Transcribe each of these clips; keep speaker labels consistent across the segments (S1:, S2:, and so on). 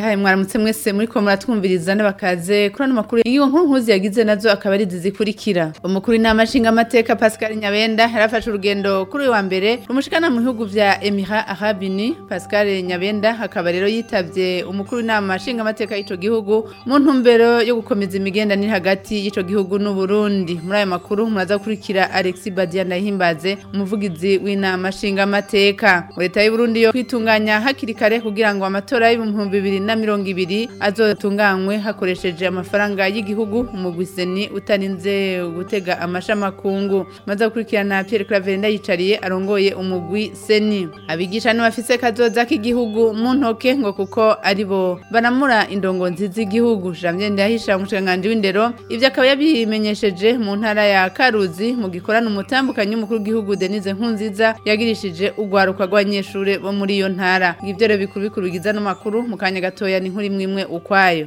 S1: hari mwaramutse mwese muri ko muratwumviriza n'abakaze kuri ano makuru ingingo nkuru nkuzi yagize nazo akaba ari zizikurikira umukuru w'inama nshingamateka pascal nyabenda yarafashe urugendo kuri uyu wa mbere umushikana mu bihugu vya emira arabini pascal nyabenda akaba rero yitavye umukuru w'inama nshingamateka y'ico gihugu mu ntumbero yo gukomeza imigendanire hagati y'ico gihugu n'uburundi muri aya makuru muraza gukurikira alexi badia ndahimbaze umuvugizi w'inama nshingamateka leta y'uburundi yo kwitunganya hakiri kare kugira ngo amatora y'ibihumbi bibiri na mirongo ibiri azatunganywe hakoresheje amafaranga y'igihugu umugwiseni utarinze gutega amashamakungu maze gukurikirana Pierre Claver yicariye arongoye seni abigisha n'abafise kazoza k'igihugu mu ntoke ngo kuko ari bo baramura indongo nziza igihugu Jamie Ndahisha umushikiranganji w'indero ibyo akaba yabimenyesheje mu ntara ya Karuzi mu gikorana umutambukanyi umukuru w'igihugu Denise Nkunziza yagirishije urwaruka rw'abanyeshuri bo muri iyo ntara ibyo rero bikuru bikuru bigiza n'amakuru mu kanya gatoya ni nk'uri imwe ukwayo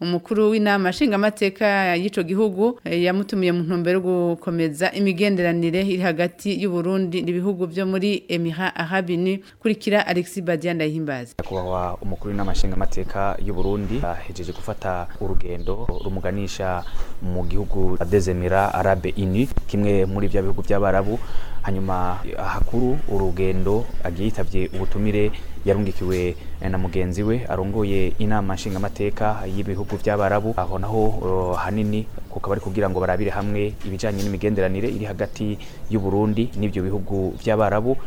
S1: umukuru w'inama nshingamateka y'icyo gihugu eh, yamutumiye mu ntumbero yo gukomeza imigenderanire iri hagati y'uburundi n'ibihugu byo muri emira arabini kurikira alexi badia ndayihimbaze
S2: nyakubahwa umukuru w'inama nshingamateka y'uburundi ahejeje gufata urugendo rumuganisha mu gihugu adezemira arabe ini kimwe muri bya bihugu by'abarabu hanyuma ahakuru urugendo agiye yitabye ubutumire yarungikiwe na mugenzi we arongoye inama nshingamateka y'ibihugu by'abarabu aho naho oh, hanini kukaba ari kugira ngo barabire hamwe ibijyanye n'imigenderanire iri hagati y'u Burundi n'ibyo bihugu by'abarabu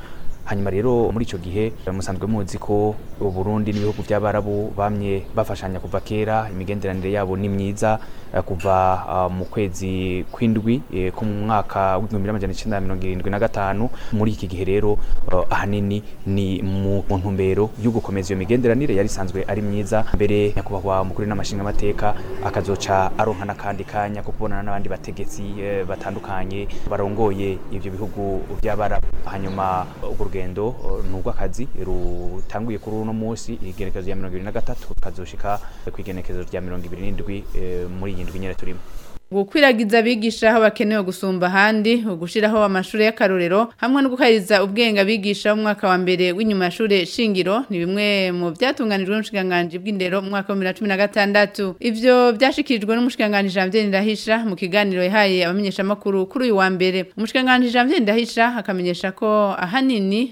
S2: hanyuma rero muri icyo gihe musanzwe muzi ko Burundi n'ibihugu by'abarabu bamye bafashanya kuva kera imigenderanire yabo ni myiza eh, kuva ah, mu kwezi kw'indwi eh, ko mu mwaka w'igihumbi n'amajana icyenda na mirongo irindwi na gatanu muri iki gihe rero eh, ahanini ni mu ntumbero yo gukomeza iyo migenderanire yari isanzwe ari myiza mbere nyakubahwa mukuru n'amashinga amateka akazoca aronka n'akandi kanya ko kubonana n'abandi bategetsi batandukanye barongoye ibyo bihugu by'abarabu hanyuma urugendo n'urw'akazi rutanguye kuri uno munsi igenekerezo rya mirongo ibiri na gatatu kazoshika ku igenekerezo rya mirongo ibiri n'indwi eh, muri iyi ndwi nyine turimo
S1: gukwiragiza abigisha aho bakenewe gusumba ahandi ugushyiraho amashuri y'akarorero hamwe no gukariza ubwenge abigisha umwaka wa mbere w'inyuma y'ishuri shingiro ni bimwe mu byatunganijwe n'umushikiranganji bw'indero mu mwaka wa bibiri na cumi na gatandatu ibyo byashyikirijwe n'umushikiranganji janvier ndahisha mu kiganiro yahaye abamenyeshamakuru kuri uyu wa mbere umushikiranganji janvier ndahisha akamenyesha ko ahanini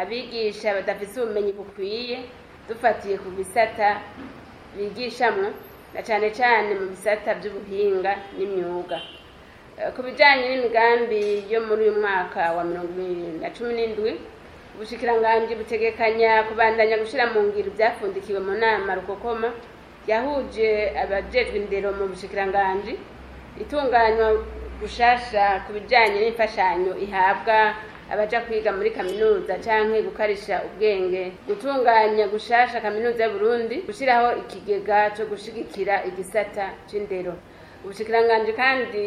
S3: abigisha badafite ubumenyi bukwiye dufatiye ku bisata bigishamo na cyane cyane mu bisata by'ubuhinga n'imyuga ku bijyanye n'imigambi yo muri uyu mwaka wa mirongo ibiri na cumi n'indwi ubushikiranganje butegekanya kubandanya gushira mu ngiro ivyapfundikiwe mu nama rukokoma yahuje abajejwe indero mu bushikiranganje itunganywa gushasha ku bijanye n'imfashanyo ihabwa abaja kwiga muri kaminuza canke gukarisha ubwenge gutunganya gushasha kaminuza y'uburundi gushiraho ikigega co gushigikira igisata c'indero ubushikiranganje kandi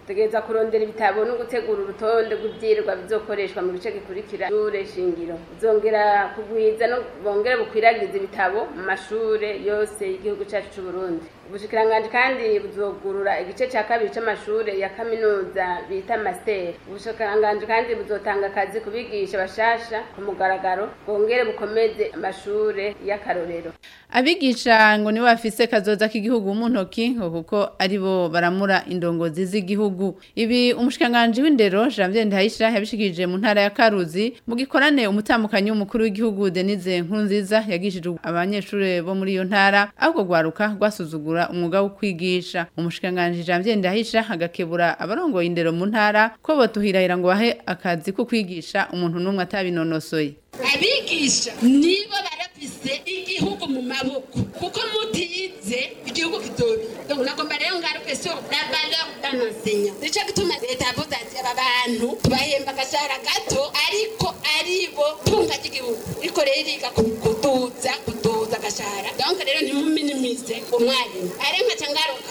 S3: dutegereza kurondera ibitabo no gutegura urutonde rw'ibyirwa bizokoreshwa mu bice gikurikira ishure shingiro uzongera kugwiza no bongere bukwiragiza ibitabo mu mashure yose y'igihugu cyacu c'uburundi ubushikiranganje kandi buzogurura igice cya kabiri cy’amashuri ya kaminuza bita masiteri ubushikiranganje kandi buzotanga akazi kubigisha bashasha ku mugaragaro bwongere bukomeze amashure y'akarorero
S1: abigisha ngo nibo bafise kazoza k'igihugu mu ntoki ngo kuko aribo baramura indongozi z'igihugu ibi umushikiranganje w'indero Janvier Ndayishira yabishikije mu ntara ya Karuzi mu gikorane umutamukanyi w'umukuru w'igihugu Denise nziza yagishije abanyeshuri bo muri iyo ntara ahubwo gwaruka rwasuzugura agakebura umwuga wo kwigisha umushikiranganji Janvier Ndahisha agakebura abarongoye indero mu ntara ko batuhirahira ngo bahe akazi ko kwigisha umuntu n'umwe atabinonosoye
S4: abigisha nibo barafise igihugu mu maboko kuko mutize igihugu kitobira nagomba rero ngaruke so la valeur d'un enseignant nico gituma leta yavuze ati aba bantu tubahemba agashahara gato ariko aribo tunga ry'igihugu riko rero riga kuduza gashahara donc rero ntimuminimize umwanya ari ngaruka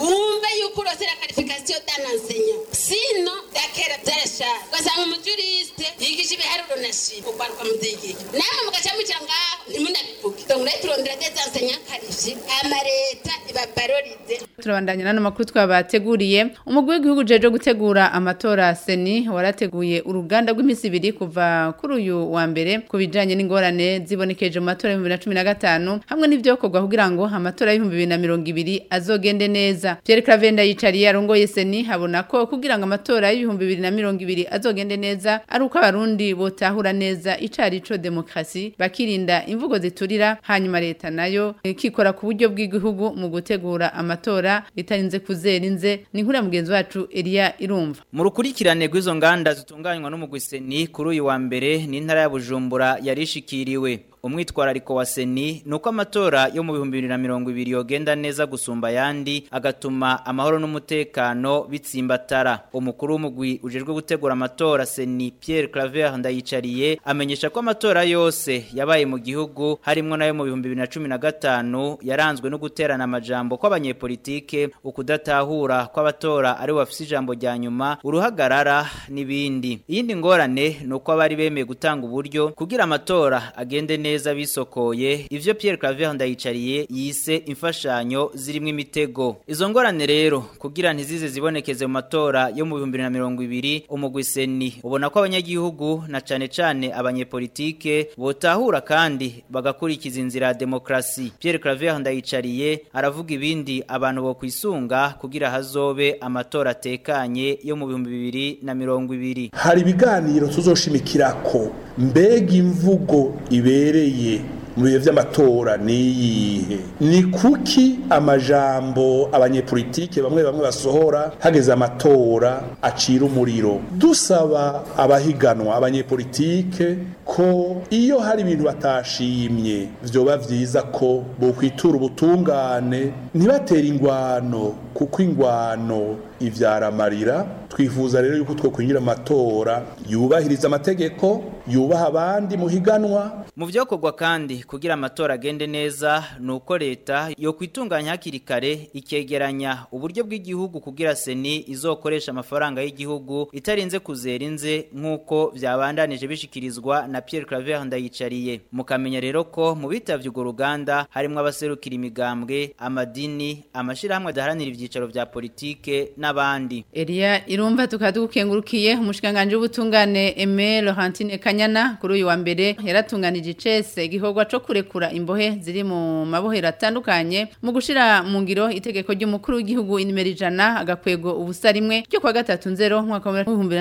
S4: wumve yuko urosera qualification d'un sino yakera byarashaka ugasanga umujurisite yigije ibiharuro na shima ubarwa mu degege namwe mugaca mugira ngaho ntimunabivuge donc turondera des enseignants ama leta ibabaroride
S1: turabandanya nana makuru twabateguriye umugwi w'igihugu jeje gutegura amatora seni warateguye uruganda rw'iminsi ibiri kuva kuri uyu wa mbere ku bijanye n'ingorane zibonekeje mu matora y'ibihumbi na cumi na gatanu hamwe n'ivyokorwa kugira ngo amatora y'ibihumbi bibiri na mirongo ibiri azogende neza pierre cravenda yicariye arongoye seni habona ko kugira ngo amatora y'ibihumbi bibiri na mirongo ibiri azogende neza ari uko abarundi botahura neza icarico demokrasi bakirinda imvugo ziturira hanyuma leta nayo kikora ku buryo bw'igihugu mu gutegura amatora itarinze kuzera inze ni nkuriya mugenzi wacu Elia irumva
S5: mu rukurikirane rw'izo nganda zitunganywa n'umugwiseni kuri uyu wa mbere n'intara ya Bujumbura yarishikiriwe ariko wa seni nuko amatora yo mu bihumbi na mirongo ibiri yogenda neza gusumba yandi agatuma amahoro n'umutekano bitsimbatara umukuru w'umugwi ujejwe gutegura amatora seni Pierre Claver ndayicariye amenyesha ko amatora yose yabaye mu gihugu harimo nayo mu bihumbi bibiri na cumi na gatanu yaranzwe no guterana amajambo kw'abanyepolitike ukudatahura kw'abatora ari bafite ijambo rya nyuma uruhagarara n'ibindi iyindi ngorane ni uko abari bemeye gutanga uburyo kugira amatora agende neza neza bisokoye ivyo Pierre Claver Ndayicariye yise imfashanyo zirimo imitego izo ngorane rero kugira ntizize zibonekeze mu matora yo mu 2020 umugwiseni ubona ko abanyagihugu na cane cane abanyepolitike botahura kandi bagakurikiza inzira ya demokrasi Pierre Claver Ndayicariye aravuga ibindi abantu bo kwisunga kugira hazobe amatora atekanye yo mu 2020
S6: hari ibiganiro ko mbega imvugo ibere duhereye mu bihe by'amatora ni iyihe ni kuki amajambo abanyepolitike bamwe bamwe basohora hageze amatora acira umuriro dusaba abahiganwa abanyepolitike ko iyo hari ibintu batashimye byoba byiza ko bokwitura ubutungane ntibatere ingwano kuko ingwano ibyara amarira twifuza rero yuko twe kwinjira amatora yubahiriza amategeko yubaha abandi muhiganwa
S5: mu byokorwa kandi kugira amatora agende neza ni uko leta yo kwitunganya hakiri kare ikegeranya uburyo bw'igihugu kugira seni izokoresha amafaranga y'igihugu itarinze kuzera inze nk'uko byabandanije bishyikirizwa na Pierre Claver Ndayicariye mukamenya rero ko mu bitavye urwo ruganda harimo abaserukira imigambwe amadini amashyirahamwe adaharanira ibyicaro bya politiki na n'abandi
S1: Elia irumva tukadukengurukiye umushikanganje w'ubutungane Aimé Laurentine Kanyana kuri uyu wa mbere yaratunganije icese igikorwa cyo kurekura imbohe ziri mu mabohera atandukanye mu gushira mu ngiro itegeko ry'umukuru w'igihugu inimero ijana agakwego ubusa rimwe ryo kwa gatatu nzero mwaka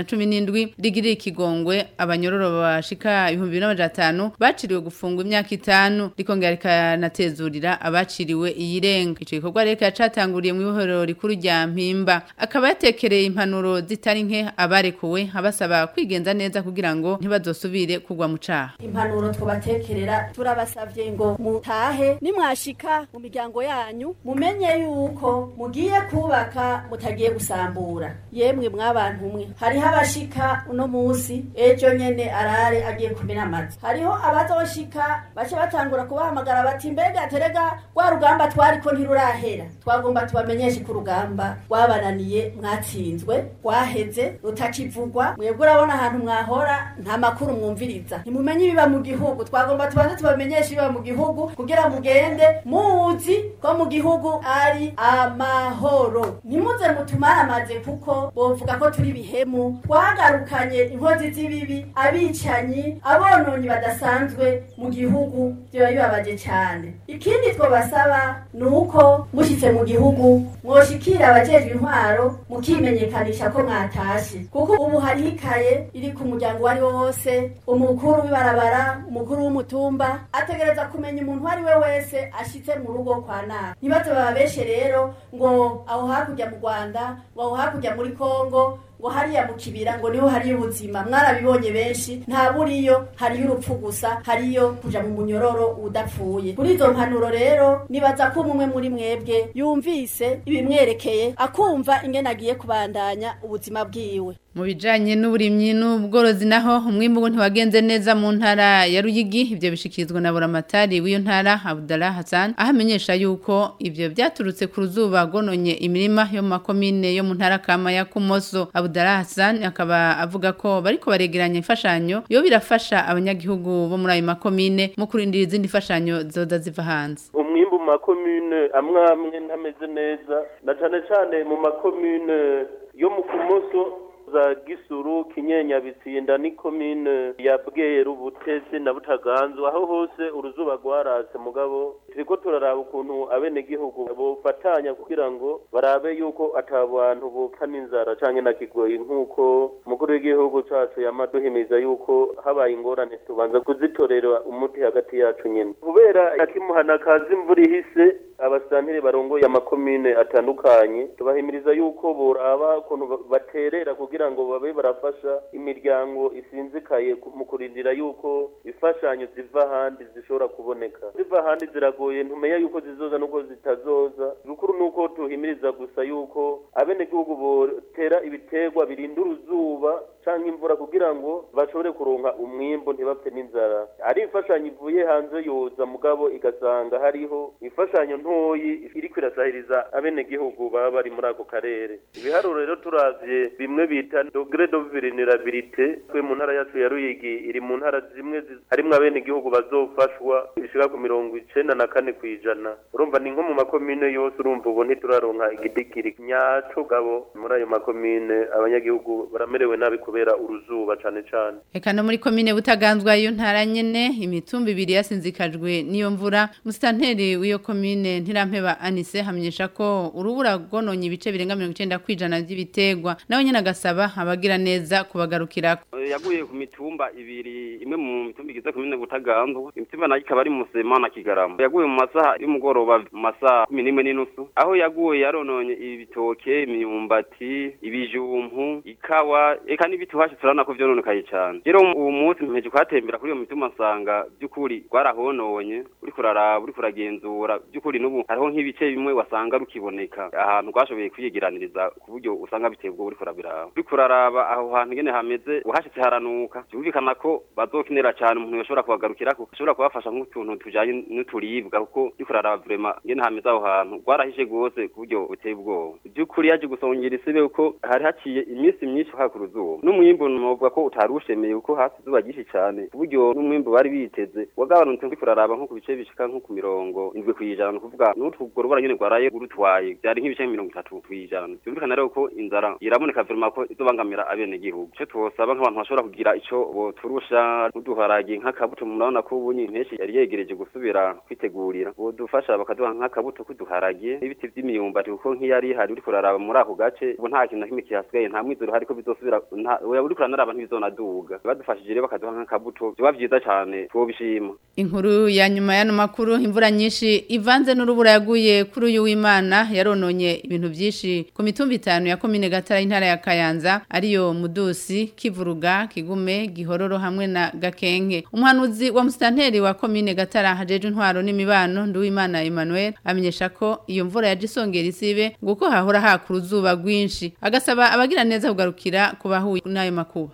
S1: cumi n’indwi rigirira ikigongwe abanyororo bashika ibihumbi n'amajana baciriwe gufungwa imyaka itanu rikongera rikanatezurira abaciriwe iyirenga ico gikorwa reka catanguriye mu ibohero rikuru rya Mpimba akaba yatekereye impanuro zitari nke abarekuwe abasaba kwigenza neza kugira ngo ntibazosubire kugwa mu caha
S7: impanuro twabatekerera turabasavye ngo mutahe nimwashika mu miryango yanyu mumenye yuko mugiye kubaka mutagiye gusambura yemwe mwabantu umwe hariho abashika uno munsi ejo nyene arare agiye kumena amazi hariho abazoshika bace batangura kubahamagara bati mbega terega rwa rugamba twariko ntirurahera twagomba tubamenyeshe ko urugamba rwabananiye mwaganiriye mwatsinzwe rwaheze rutakivugwa mwebwe urabona ahantu mwahora nta makuru mwumviriza ntimumenye ibiba mu gihugu twagomba tubanze tubamenyeshe ibiba mu gihugu kugira mugende muzi ko mu gihugu ari amahoro mutumara mutumaramaze kuko bavuga ko turi bihemu twagarukanye inkozi z'ibibi abicanyi abononyi badasanzwe mu gihugu biba bibabaje cyane ikindi twabasaba ni uko mushyitse mu gihugu mwoshikira abajejwe intwaro bitaro mukimenyekanisha ko mwatashe kuko ubu hari ikaye iri ku muryango uwo ari wo wose umukuru w'ibarabara umukuru w'umutumba ategereza kumenya umuntu uwo ari we wese ashitse mu rugo kwa nabi ntibaze bababeshe rero ngo aho hakurya mu rwanda ngo aho hakurya muri kongo ngo hariya mu kibira ngo niho hariyo ubuzima mwarabibonye benshi ntabwo uriyo hariyo urupfu gusa hariyo kuja mu munyororo udapfuye kuri izo mpanuro rero nibaza ko umwe muri mwebwe yumvise ibimwerekeye akumva ingene agiye kubandanya ubuzima bwiwe
S1: mu bijyanye n'uburimyi n'ubworozi naho umwimbu ntiwagenze neza mu ntara ya ruyigi ibyo bishikirizwa na buramatari w'iyo ntara abudara hassan aho yuko ibyo byaturutse ku ruzuba rwononye imirima yo mu makomine yo mu ntara kama ya kumoso abudara hassan akaba avuga ko bariko baregeranya imfashanyo yo birafasha abanyagihugu bo muri ayo makomine mu kurindira izindi mfashanyo zoza ziva hanze
S8: umwimbu mu makomine amwe amwe ntameze neza na cyane cyane mu makomine yo mu kumoso za gisuru kinyenya bitsinda ni komine ya bweru butezi na butaganzu aho hose uruzuba rwarase mugabo turiko turaraba ukuntu abenegihugu bofatanya kugira ngo barabe yuko ata bantu bopfa n'inzara canke na kigoyi nk'uko umukuru w'igihugu cacu yamaduhimiza yuko habaye ingorane tubanza kuzitorera umuti hagati yacu nyine. kubera akimuhana kazi imvura ihise abasantire barongoye amakomine atandukanye tubahimiriza yuko boraba ukuntu baterera kugira ngo babe barafasha imiryango isinzikaye mu kurindira yuko ifashanyo ziva ahandi zishobora kuboneka ziva ahandi ziragoye ntumenya yuko zizoza n'uko zitazoza ibikuru ni uko tuhimiriza gusa yuko abenegihugu botera ibiterwa birinda uruzuba cyangwa imvura kugira ngo bashobore kuronka umwimbo ntibapfe n'inzara ari imfashanyo ivuye hanze yoza mugabo igasanga hariho imfashanyo ntoyi iri kwirasahiriza abenegihugu baba bari muri ako karere ibiharuro rero turavye bimwe bita dogre d'ovulnerabilité twe mu ntara yacu ya Ruyigi iri mu ntara zimwe harimwo abenegihugu bazofashwa bishika ku mirongo icenda na kane ku ijana urumva ni nko mu makomine yose urumva ubu ntituraronka igidigiri nyaco gabo muri ayo makomine abanyagihugu baramerewe nabi kubera uruzuba cane cane
S1: eka no muri komine butaganzwa iyo ntara nyene imitumba ibiri yasinzikajwe n'iyo mvura musitanteri w'iyo komine ntirampeba anise hamenyesha ko urubura rwononye ibice birenga mirongo icyenda ku ijana by'ibiterwa nawe nyine agasaba abagira neza kubagarukira eh,
S9: yaguye ku mitumba ibiri imwe mu mitumba igeze ku mine butaganzu imitumba nayo ikaba ari musema na kigarama yaguye mu masaha y'umugoroba mu masaha cumi n'imwe n'inusu aho yaguye yarononye ibitoke imyumbati ibijumpu ikawa eka n'ibiti uhashe turabona ko byononekaye cyane rero uwo munsi mpeje kuhatembera kuri iyo mitumba nsanga by'ukuri rwarahononye uriko uraraba uriko uragenzura by'ukuri n'ubu hariho nk'ibice bimwe wasanga rukiboneka ahantu rwashoboye kwiyegeraniriza ku buryo usanga biteye ubwo uriko urabiraba uriko uraraba aho hantu ingene hameze uhashitse haranuka byumvikana ko bazokenera cyane umuntu yashobora kubagarukirako ashobora kubafasha nk'utuntu tujanye n'uturibwa kuko uriko uraraba vrema ingene hameze aho hantu rwarahishe rwose ku buryo buteye ubwoba by'ukuri yaje gusongera isibe kuko hari haciye iminsi myinshi hakura izuba n'umwimbu novuga ko utari ushemeye kuko hasi izuba ryinshi cyane ku buryo n'umwimbu bari biteze wagabanutse uriko uraraba nko ku bice bishika nko ku mirongo indwi kw'ijana kuvuga n'utwo rwara nyene gwaraye urutwaye byari nk'ibice mirongo itatu kw'ijana byumvikana rero ko inzara iraboneka verima ko izobangamira abene gihugu ico twosaba nk'abantu bashobora kugira icyo boturusha uduharage nk'akabuto murabona ko ubunye impeshi yari yegereje gusubira kwitegurira bodufasha bakaduha nk'akabuto kuduharage n'ibiti vy'imyumbati kuko nk'iyari hari uriko uraraba muri ako gace ubu nta kintu na kimwe kihasigaye nta mwizero hari ko bizosubira uriko uranaraba ntibizonaduga badufashije rero bakaduha nk'akabuto biba byiza cane twobishima
S1: inkuru ya nyuma y'ano makuru imvura nyinshi ivanze n'u n'urubura yaguye kuri uyu w'imana yarononye ibintu byinshi ku mitumba itanu ya komine gatara intara ya kayanza ariyo mudusi kivuruga kigume gihororo hamwe na Gakenge umuhanuzi wa musitanteri wa komine gatara hajeje intwaro n'imibano nduwimana emmanuel amenyesha ko iyo mvura yaje isongera isibe ngo hahora hakuru uruzuba rwinshi agasaba abagira neza kugarukira ku bahuye n'ayo makuba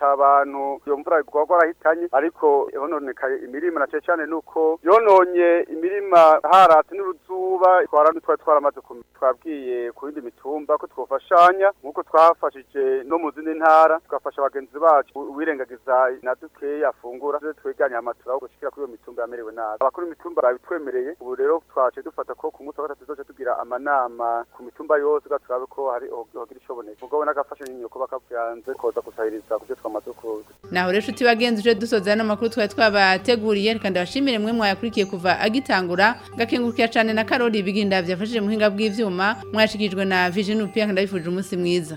S10: abantu iyo mvura igwa rwarahitanye ariko hononekaye imirima na cyane nuko yononye imirima haratse n'uruzuba twara n'utwari twaramaze kumera twabwiye kurindi mitumba ko twofashanya nk'uko twafashije no mu zindi ntara tugafasha bagenzi bacu uwirengagiza na dukeyi afungura twegeranya amatora aho gushikira kuri iyo mitumba yamerewe nabi abakuru imitumba babitwemereye ubu rero twaje dufata ko ku munsi wa gatatu tuzoca tugira amanama ku mitumba yose gaturabe ko hari hogira ishoboneka ubwo n'agafasha nyinyo ko bakavyanze koza gusahiriza kuvyo twamaze kuza
S1: naho rero shuti bagenzi uje dusoza n'amakuru twari twabateguriye reka ndabashimire mwe mwayakurikiye kuva agitangura gakengurukira cyane na Karoli biginda byafashije muhinga bw'ivyo ibyuma mwashikirijwe na Vision Upia ndabifuje umunsi mwiza